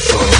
Shuffle.